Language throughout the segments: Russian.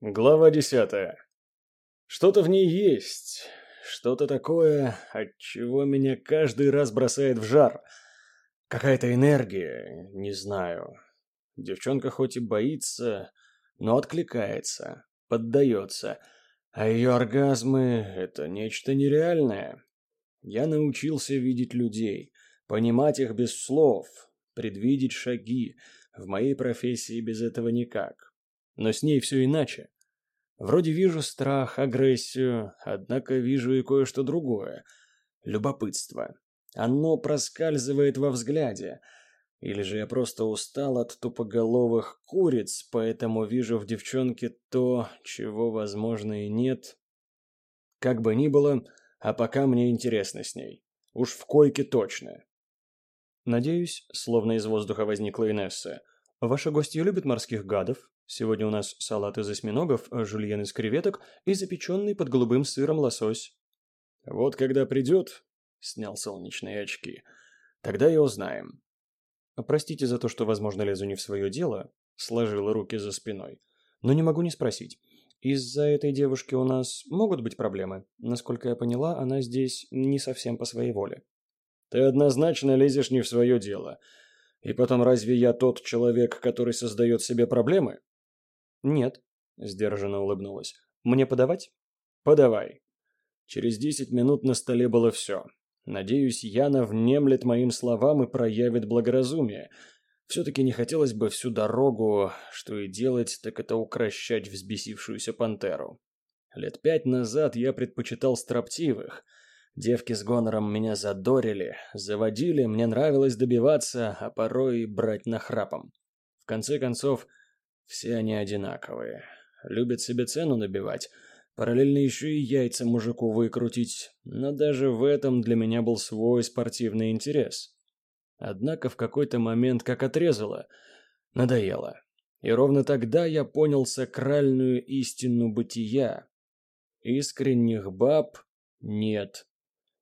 Глава десятая. Что-то в ней есть, что-то такое, от чего меня каждый раз бросает в жар. Какая-то энергия, не знаю. Девчонка хоть и боится, но откликается, поддается. А ее оргазмы — это нечто нереальное. Я научился видеть людей, понимать их без слов, предвидеть шаги. В моей профессии без этого никак. Но с ней все иначе. Вроде вижу страх, агрессию, однако вижу и кое-что другое. Любопытство. Оно проскальзывает во взгляде. Или же я просто устал от тупоголовых куриц, поэтому вижу в девчонке то, чего, возможно, и нет. Как бы ни было, а пока мне интересно с ней. Уж в койке точно. Надеюсь, словно из воздуха возникла Инесса. Ваши гости любят морских гадов? Сегодня у нас салат из осьминогов, жульен из креветок и запеченный под голубым сыром лосось. Вот когда придет, снял солнечные очки, тогда и узнаем. Простите за то, что, возможно, лезу не в свое дело, сложила руки за спиной. Но не могу не спросить. Из-за этой девушки у нас могут быть проблемы. Насколько я поняла, она здесь не совсем по своей воле. Ты однозначно лезешь не в свое дело. И потом, разве я тот человек, который создает себе проблемы? «Нет», — сдержанно улыбнулась. «Мне подавать?» «Подавай». Через десять минут на столе было все. Надеюсь, Яна внемлет моим словам и проявит благоразумие. Все-таки не хотелось бы всю дорогу, что и делать, так это укращать взбесившуюся пантеру. Лет пять назад я предпочитал строптивых. Девки с гонором меня задорили, заводили, мне нравилось добиваться, а порой и брать нахрапом. В конце концов, все они одинаковые. Любят себе цену набивать. Параллельно еще и яйца мужику выкрутить. Но даже в этом для меня был свой спортивный интерес. Однако в какой-то момент как отрезало. Надоело. И ровно тогда я понял сакральную истину бытия. Искренних баб нет.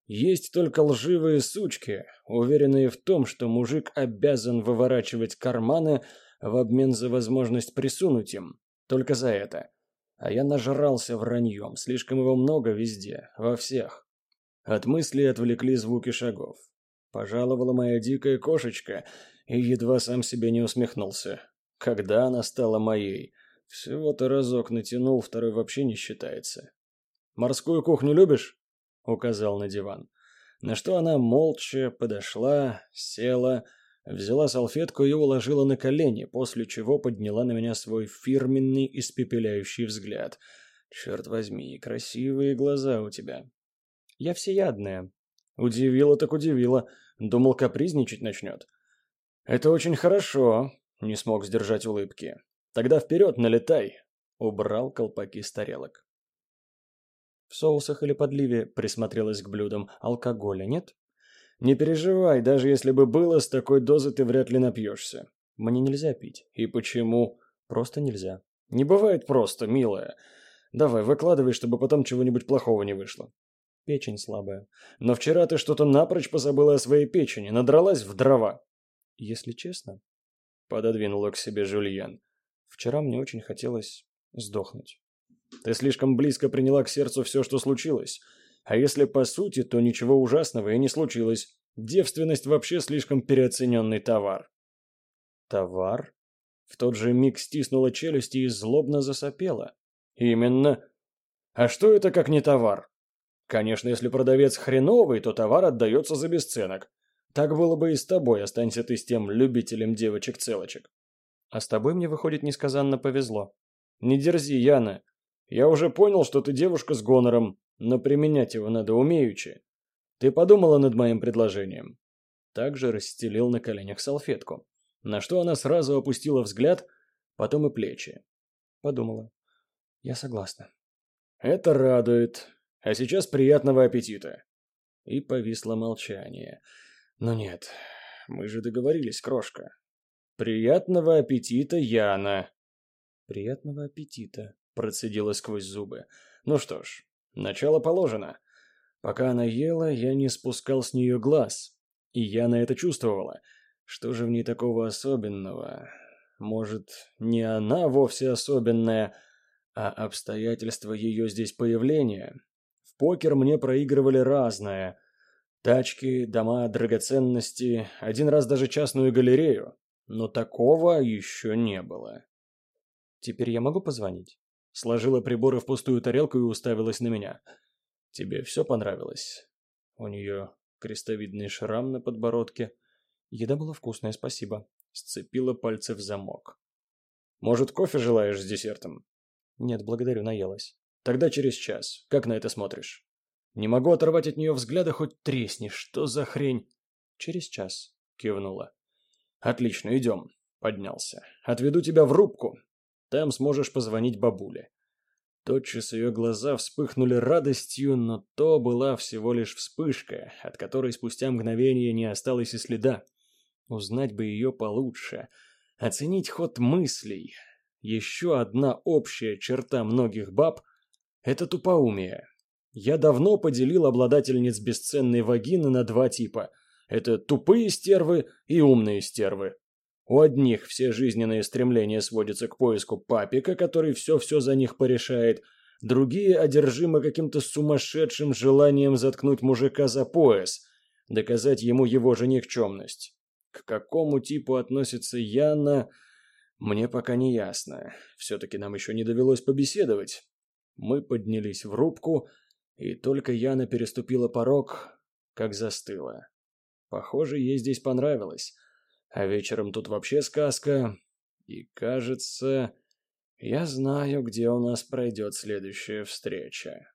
Есть только лживые сучки, уверенные в том, что мужик обязан выворачивать карманы, в обмен за возможность присунуть им. Только за это. А я нажрался враньем, слишком его много везде, во всех. От мысли отвлекли звуки шагов. Пожаловала моя дикая кошечка, и едва сам себе не усмехнулся. Когда она стала моей? Всего-то разок натянул, второй вообще не считается. «Морскую кухню любишь?» — указал на диван. На что она молча подошла, села, Взяла салфетку и уложила на колени, после чего подняла на меня свой фирменный испепеляющий взгляд. «Черт возьми, красивые глаза у тебя». «Я всеядная». Удивила так удивила. Думал, капризничать начнет. «Это очень хорошо», — не смог сдержать улыбки. «Тогда вперед, налетай!» — убрал колпаки с тарелок. В соусах или подливе присмотрелась к блюдам. Алкоголя нет? Не переживай, даже если бы было, с такой дозы ты вряд ли напьешься. Мне нельзя пить. И почему? Просто нельзя. Не бывает просто, милая. Давай, выкладывай, чтобы потом чего-нибудь плохого не вышло. Печень слабая. Но вчера ты что-то напрочь позабыла о своей печени, надралась в дрова. Если честно, пододвинула к себе Жульен. Вчера мне очень хотелось сдохнуть. Ты слишком близко приняла к сердцу все, что случилось. А если по сути, то ничего ужасного и не случилось. Девственность вообще слишком переоцененный товар. Товар? В тот же миг стиснула челюсти и злобно засопела. Именно. А что это как не товар? Конечно, если продавец хреновый, то товар отдается за бесценок. Так было бы и с тобой, останься ты с тем любителем девочек-целочек. А с тобой мне, выходит, несказанно повезло. Не дерзи, Яна. Я уже понял, что ты девушка с гонором, но применять его надо умеючи. Ты подумала над моим предложением?» Также расстелил на коленях салфетку, на что она сразу опустила взгляд, потом и плечи. Подумала. «Я согласна». «Это радует. А сейчас приятного аппетита». И повисло молчание. «Ну нет, мы же договорились, крошка». «Приятного аппетита, Яна!» «Приятного аппетита», — процедила сквозь зубы. «Ну что ж, Начало положено. Пока она ела, я не спускал с нее глаз. И я на это чувствовала. Что же в ней такого особенного? Может, не она вовсе особенная, А обстоятельства ее здесь появления? В покер мне проигрывали разное. Тачки, дома, драгоценности, один раз даже частную галерею. Но такого еще не было. «Теперь я могу позвонить?» Сложила приборы в пустую тарелку и уставилась на меня. «Тебе все понравилось?» У нее крестовидный шрам на подбородке. Еда была вкусная, спасибо. Сцепила пальцы в замок. «Может, кофе желаешь с десертом?» «Нет, благодарю, наелась». «Тогда через час. Как на это смотришь?» «Не могу оторвать от нее взгляда, хоть тресни. Что за хрень?» «Через час», — кивнула. «Отлично, идем». Поднялся. «Отведу тебя в рубку. Там сможешь позвонить бабуле». Тотчас ее глаза вспыхнули радостью, но то была всего лишь вспышка, от которой спустя мгновение не осталось и следа. Узнать бы ее получше, оценить ход мыслей. Еще одна общая черта многих баб — это тупоумие. Я давно поделил обладательниц бесценной вагины на два типа. Это тупые стервы и умные стервы. У одних все жизненные стремления сводятся к поиску папика, который все-все за них порешает, другие одержимы каким-то сумасшедшим желанием заткнуть мужика за пояс, доказать ему его же никчемность. К какому типу относится Яна, мне пока не ясно. Все-таки нам еще не довелось побеседовать. Мы поднялись в рубку, и только Яна переступила порог, как застыла. Похоже, ей здесь понравилось. А вечером тут вообще сказка. И кажется, я знаю, где у нас пройдет следующая встреча.